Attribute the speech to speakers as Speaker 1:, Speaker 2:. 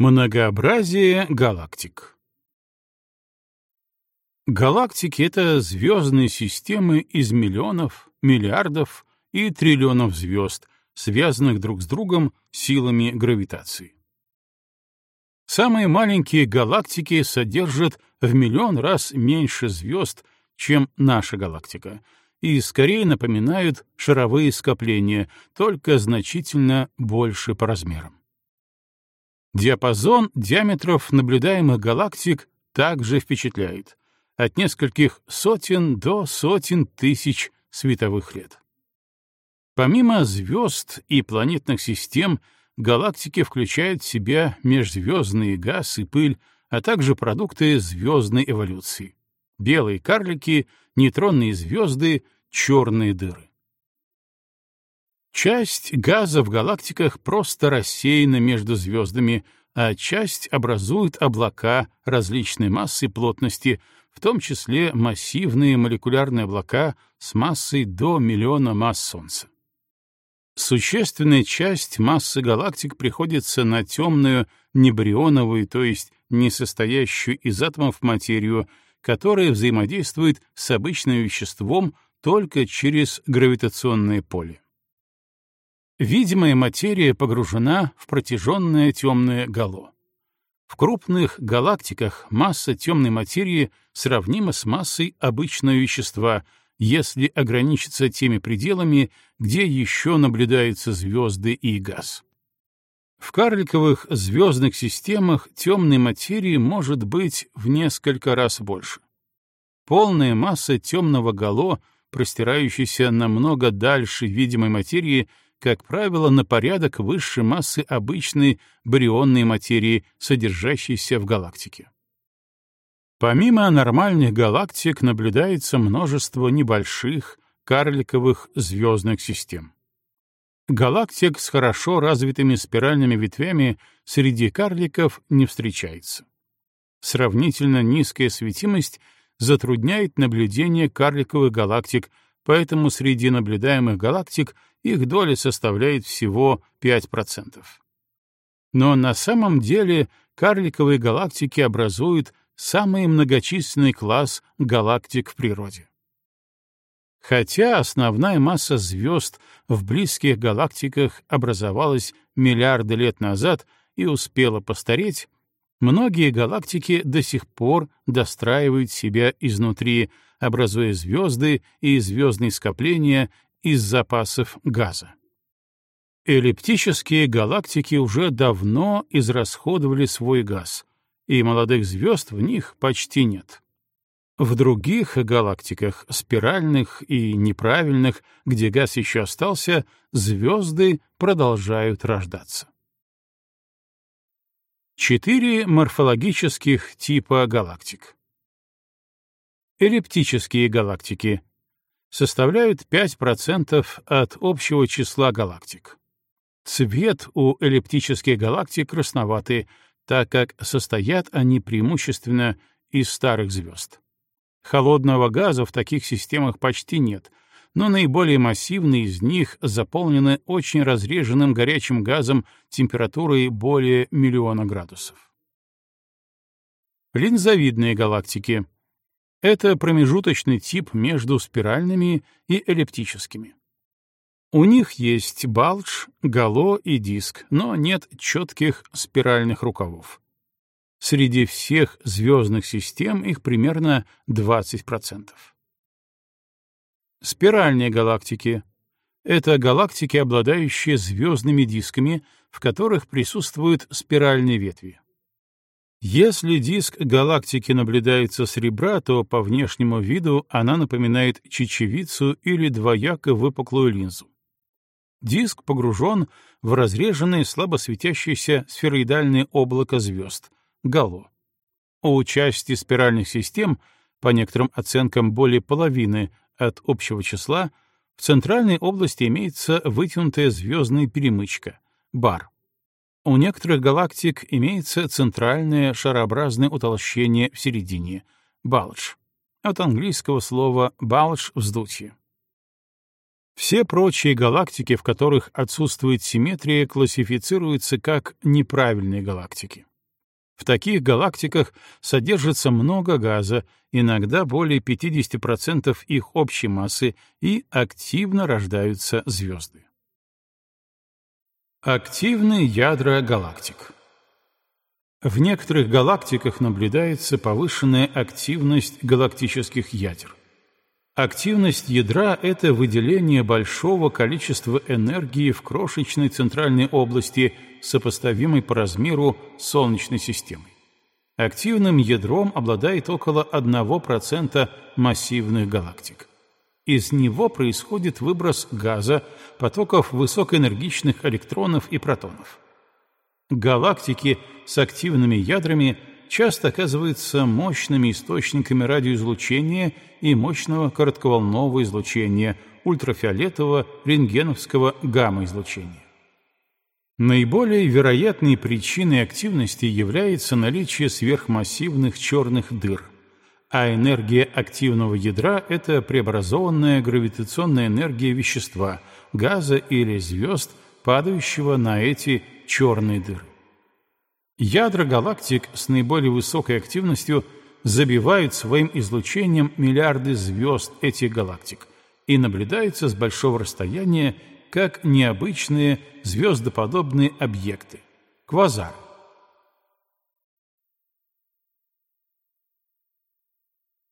Speaker 1: Многообразие галактик Галактики — это звездные системы из миллионов, миллиардов и триллионов звезд, связанных друг с другом силами гравитации. Самые маленькие галактики содержат в миллион раз меньше звезд, чем наша галактика, и скорее напоминают шаровые скопления, только значительно больше по размерам. Диапазон диаметров наблюдаемых галактик также впечатляет — от нескольких сотен до сотен тысяч световых лет. Помимо звезд и планетных систем, галактики включают в себя межзвездный газ и пыль, а также продукты звездной эволюции — белые карлики, нейтронные звезды, черные дыры. Часть газа в галактиках просто рассеяна между звездами, а часть образует облака различной массы и плотности, в том числе массивные молекулярные облака с массой до миллиона масс Солнца. Существенная часть массы галактик приходится на темную небарионовую, то есть не состоящую из атомов материю, которая взаимодействует с обычным веществом только через гравитационное поле. Видимая материя погружена в протяженное темное гало. В крупных галактиках масса темной материи сравнима с массой обычного вещества, если ограничиться теми пределами, где еще наблюдаются звезды и газ. В карликовых звездных системах темной материи может быть в несколько раз больше. Полная масса темного гало, простирающаяся намного дальше видимой материи, как правило, на порядок выше массы обычной барионной материи, содержащейся в галактике. Помимо нормальных галактик наблюдается множество небольших, карликовых звездных систем. Галактик с хорошо развитыми спиральными ветвями среди карликов не встречается. Сравнительно низкая светимость затрудняет наблюдение карликовых галактик, поэтому среди наблюдаемых галактик — их доля составляет всего 5%. Но на самом деле карликовые галактики образуют самый многочисленный класс галактик в природе. Хотя основная масса звезд в близких галактиках образовалась миллиарды лет назад и успела постареть, многие галактики до сих пор достраивают себя изнутри, образуя звезды и звездные скопления из запасов газа. Эллиптические галактики уже давно израсходовали свой газ, и молодых звезд в них почти нет. В других галактиках, спиральных и неправильных, где газ еще остался, звезды продолжают рождаться. Четыре морфологических типа галактик. Эллиптические галактики составляют 5% от общего числа галактик. Цвет у эллиптических галактик красноватый, так как состоят они преимущественно из старых звезд. Холодного газа в таких системах почти нет, но наиболее массивные из них заполнены очень разреженным горячим газом температурой более миллиона градусов. Линзовидные галактики — это промежуточный тип между спиральными и эллиптическими. У них есть балдж, гало и диск, но нет четких спиральных рукавов. Среди всех звездных систем их примерно 20%. Спиральные галактики — это галактики, обладающие звездными дисками, в которых присутствуют спиральные ветви. Если диск галактики наблюдается с ребра, то по внешнему виду она напоминает чечевицу или двояко выпуклую линзу. Диск погружен в разреженное слабо светящееся сфероидальное облако звезд — гало. У части спиральных систем, по некоторым оценкам более половины от общего числа, в центральной области имеется вытянутая звездная перемычка — бар. У некоторых галактик имеется центральное шарообразное утолщение в середине — балдж, от английского слова «балдж» — вздутие. Все прочие галактики, в которых отсутствует симметрия, классифицируются как неправильные галактики. В таких галактиках содержится много газа, иногда более 50% их общей массы, и активно рождаются звезды. Активные ядра галактик В некоторых галактиках наблюдается повышенная активность галактических ядер. Активность ядра — это выделение большого количества энергии в крошечной центральной области, сопоставимой по размеру Солнечной системой. Активным ядром обладает около 1% массивных галактик. Из него происходит выброс газа, потоков высокоэнергичных электронов и протонов. Галактики с активными ядрами часто оказываются мощными источниками радиоизлучения и мощного коротковолнового излучения, ультрафиолетового, рентгеновского гамма-излучения. Наиболее вероятной причиной активности является наличие сверхмассивных черных дыр, а энергия активного ядра — это преобразованная гравитационная энергия вещества, газа или звезд, падающего на эти черные дыры. Ядра галактик с наиболее высокой активностью забивают своим излучением миллиарды звезд этих галактик и наблюдаются с большого расстояния как необычные звездоподобные объекты — квазары.